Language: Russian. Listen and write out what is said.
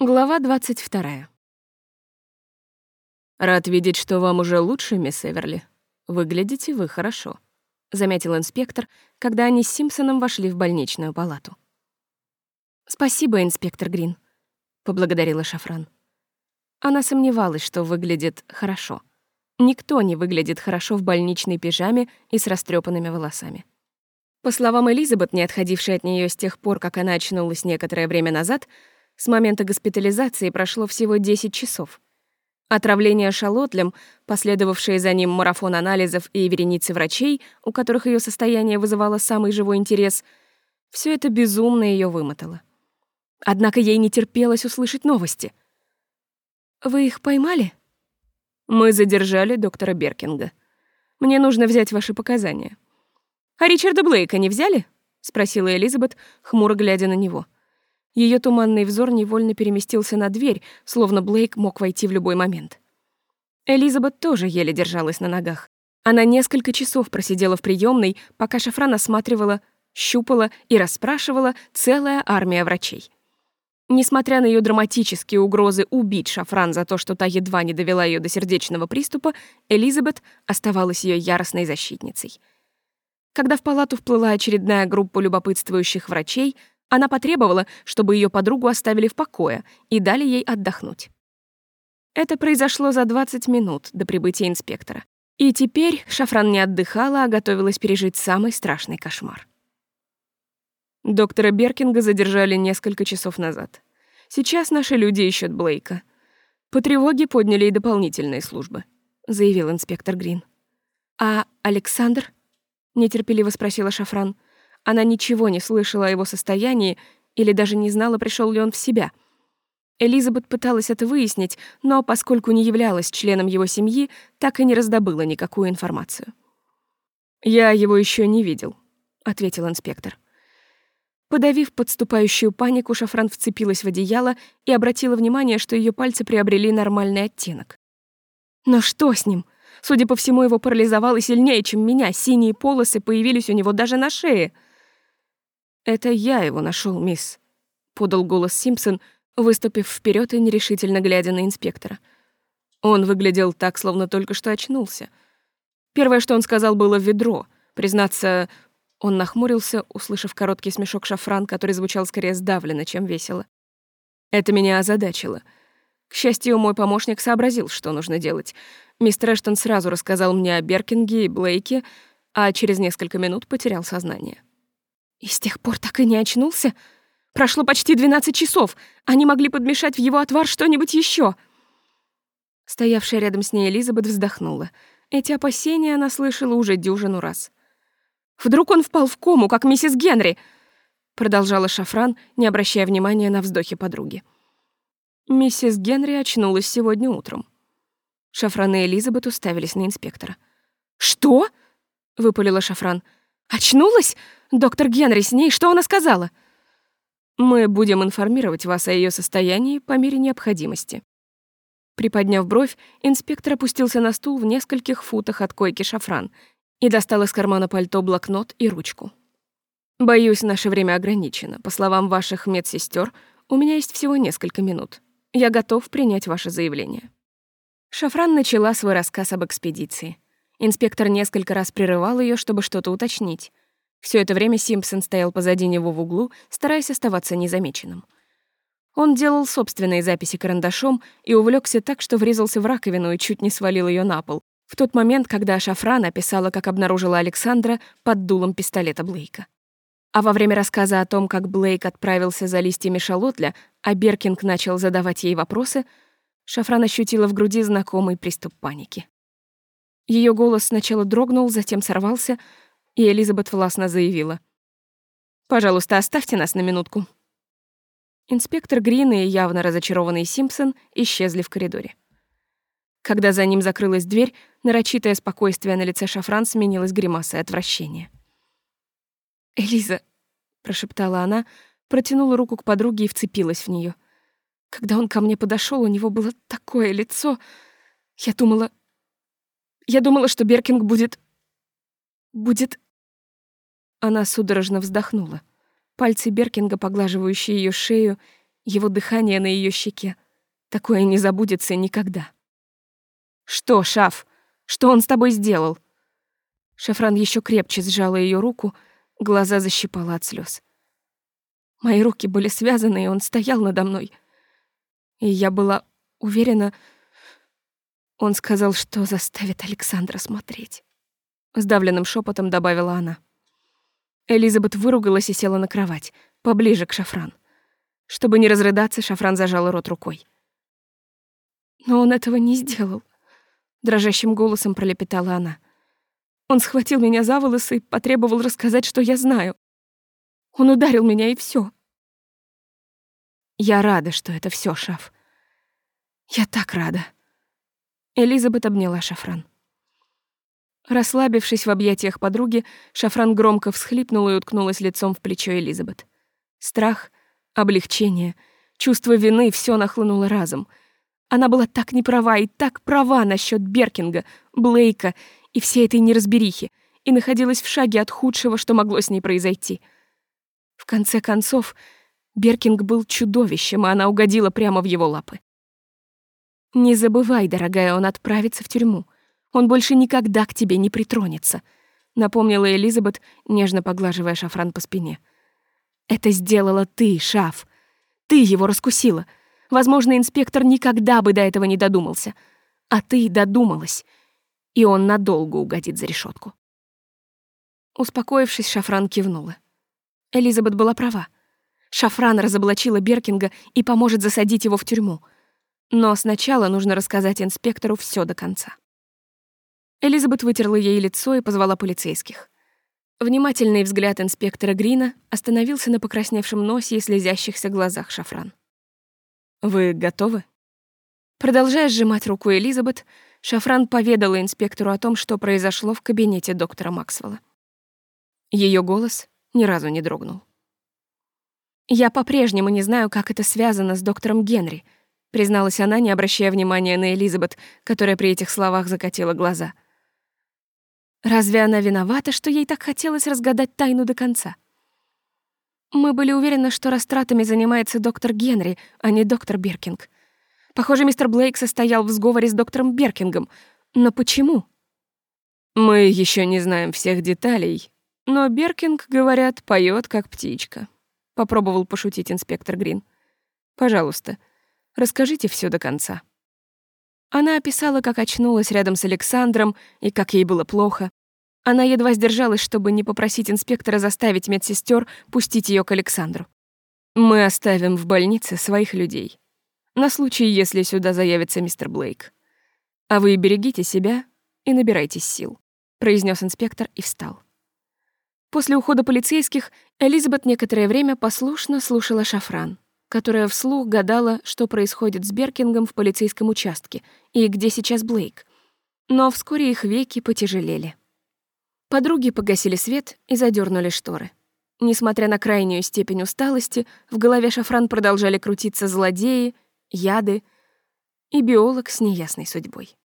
Глава 22. «Рад видеть, что вам уже лучше, мисс Эверли. Выглядите вы хорошо», — заметил инспектор, когда они с Симпсоном вошли в больничную палату. «Спасибо, инспектор Грин», — поблагодарила Шафран. Она сомневалась, что выглядит хорошо. Никто не выглядит хорошо в больничной пижаме и с растрепанными волосами. По словам Элизабет, не отходившей от нее с тех пор, как она очнулась некоторое время назад, — с момента госпитализации прошло всего 10 часов. Отравление шалотлем, последовавшее за ним марафон анализов и вереницы врачей, у которых ее состояние вызывало самый живой интерес, все это безумно ее вымотало. Однако ей не терпелось услышать новости. «Вы их поймали?» «Мы задержали доктора Беркинга. Мне нужно взять ваши показания». «А Ричарда Блейка не взяли?» — спросила Элизабет, хмуро глядя на него. Ее туманный взор невольно переместился на дверь, словно Блейк мог войти в любой момент. Элизабет тоже еле держалась на ногах. Она несколько часов просидела в приемной, пока Шафран осматривала, щупала и расспрашивала целая армия врачей. Несмотря на ее драматические угрозы убить Шафран за то, что та едва не довела ее до сердечного приступа, Элизабет оставалась ее яростной защитницей. Когда в палату вплыла очередная группа любопытствующих врачей — она потребовала, чтобы ее подругу оставили в покое и дали ей отдохнуть. Это произошло за 20 минут до прибытия инспектора. И теперь Шафран не отдыхала, а готовилась пережить самый страшный кошмар. Доктора Беркинга задержали несколько часов назад. Сейчас наши люди ищут Блейка. По тревоге подняли и дополнительные службы, заявил инспектор Грин. А Александр? нетерпеливо спросила Шафран. Она ничего не слышала о его состоянии или даже не знала, пришел ли он в себя. Элизабет пыталась это выяснить, но поскольку не являлась членом его семьи, так и не раздобыла никакую информацию. «Я его еще не видел», — ответил инспектор. Подавив подступающую панику, Шафран вцепилась в одеяло и обратила внимание, что ее пальцы приобрели нормальный оттенок. Но что с ним? Судя по всему, его парализовало сильнее, чем меня. Синие полосы появились у него даже на шее — «Это я его нашел, мисс», — подал голос Симпсон, выступив вперед и нерешительно глядя на инспектора. Он выглядел так, словно только что очнулся. Первое, что он сказал, было «ведро». Признаться, он нахмурился, услышав короткий смешок шафран, который звучал скорее сдавленно, чем весело. Это меня озадачило. К счастью, мой помощник сообразил, что нужно делать. Мистер Эштон сразу рассказал мне о Беркинге и Блейке, а через несколько минут потерял сознание. И с тех пор так и не очнулся? Прошло почти 12 часов. Они могли подмешать в его отвар что-нибудь еще. Стоявшая рядом с ней Элизабет вздохнула. Эти опасения она слышала уже дюжину раз. «Вдруг он впал в кому, как миссис Генри?» Продолжала Шафран, не обращая внимания на вздохи подруги. Миссис Генри очнулась сегодня утром. Шафран и Элизабет уставились на инспектора. «Что?» — выпалила Шафран. «Очнулась? Доктор Генри с ней, что она сказала?» «Мы будем информировать вас о ее состоянии по мере необходимости». Приподняв бровь, инспектор опустился на стул в нескольких футах от койки шафран и достал из кармана пальто блокнот и ручку. «Боюсь, наше время ограничено. По словам ваших медсестер, у меня есть всего несколько минут. Я готов принять ваше заявление». Шафран начала свой рассказ об экспедиции. Инспектор несколько раз прерывал ее, чтобы что-то уточнить. Все это время Симпсон стоял позади него в углу, стараясь оставаться незамеченным. Он делал собственные записи карандашом и увлекся так, что врезался в раковину и чуть не свалил ее на пол, в тот момент, когда Шафран описала, как обнаружила Александра под дулом пистолета Блейка. А во время рассказа о том, как Блейк отправился за листьями шалотля, а Беркинг начал задавать ей вопросы, Шафран ощутила в груди знакомый приступ паники. Ее голос сначала дрогнул, затем сорвался, и Элизабет властно заявила. «Пожалуйста, оставьте нас на минутку». Инспектор Грин и явно разочарованный Симпсон исчезли в коридоре. Когда за ним закрылась дверь, нарочитое спокойствие на лице Шафран сменилось гримасой отвращения. «Элиза», — прошептала она, протянула руку к подруге и вцепилась в нее. Когда он ко мне подошел, у него было такое лицо. Я думала, я думала, что Беркинг будет... будет... Она судорожно вздохнула. Пальцы Беркинга, поглаживающие ее шею, его дыхание на ее щеке. Такое не забудется никогда. «Что, Шаф? Что он с тобой сделал?» Шафран еще крепче сжала ее руку, глаза защипала от слез. Мои руки были связаны, и он стоял надо мной. И я была уверена... Он сказал, что заставит Александра смотреть. Сдавленным шепотом добавила она. Элизабет выругалась и села на кровать, поближе к Шафран. Чтобы не разрыдаться, Шафран зажал рот рукой. Но он этого не сделал. Дрожащим голосом пролепетала она. Он схватил меня за волосы и потребовал рассказать, что я знаю. Он ударил меня, и все. Я рада, что это все, Шаф. Я так рада. Элизабет обняла Шафран. Расслабившись в объятиях подруги, Шафран громко всхлипнула и уткнулась лицом в плечо Элизабет. Страх, облегчение, чувство вины — все нахлынуло разом. Она была так неправа и так права насчет Беркинга, Блейка и всей этой неразберихи, и находилась в шаге от худшего, что могло с ней произойти. В конце концов, Беркинг был чудовищем, а она угодила прямо в его лапы. «Не забывай, дорогая, он отправится в тюрьму. Он больше никогда к тебе не притронется», — напомнила Элизабет, нежно поглаживая Шафран по спине. «Это сделала ты, Шаф. Ты его раскусила. Возможно, инспектор никогда бы до этого не додумался. А ты додумалась. И он надолго угодит за решетку. Успокоившись, Шафран кивнула. Элизабет была права. Шафран разоблачила Беркинга и поможет засадить его в тюрьму. Но сначала нужно рассказать инспектору все до конца. Элизабет вытерла ей лицо и позвала полицейских. Внимательный взгляд инспектора Грина остановился на покрасневшем носе и слезящихся глазах Шафран. «Вы готовы?» Продолжая сжимать руку Элизабет, Шафран поведала инспектору о том, что произошло в кабинете доктора Максвелла. Ее голос ни разу не дрогнул. «Я по-прежнему не знаю, как это связано с доктором Генри», призналась она, не обращая внимания на Элизабет, которая при этих словах закатила глаза. Разве она виновата, что ей так хотелось разгадать тайну до конца? Мы были уверены, что растратами занимается доктор Генри, а не доктор Беркинг. Похоже, мистер Блейк состоял в сговоре с доктором Беркингом. Но почему? Мы еще не знаем всех деталей, но Беркинг, говорят, поет как птичка. — попробовал пошутить инспектор Грин. «Пожалуйста, расскажите все до конца». Она описала, как очнулась рядом с Александром и как ей было плохо. Она едва сдержалась, чтобы не попросить инспектора заставить медсестер пустить ее к Александру. «Мы оставим в больнице своих людей. На случай, если сюда заявится мистер Блейк. А вы берегите себя и набирайтесь сил», — произнес инспектор и встал. После ухода полицейских Элизабет некоторое время послушно слушала Шафран, которая вслух гадала, что происходит с Беркингом в полицейском участке и где сейчас Блейк. Но вскоре их веки потяжелели. Подруги погасили свет и задернули шторы. Несмотря на крайнюю степень усталости, в голове Шафран продолжали крутиться злодеи, яды и биолог с неясной судьбой.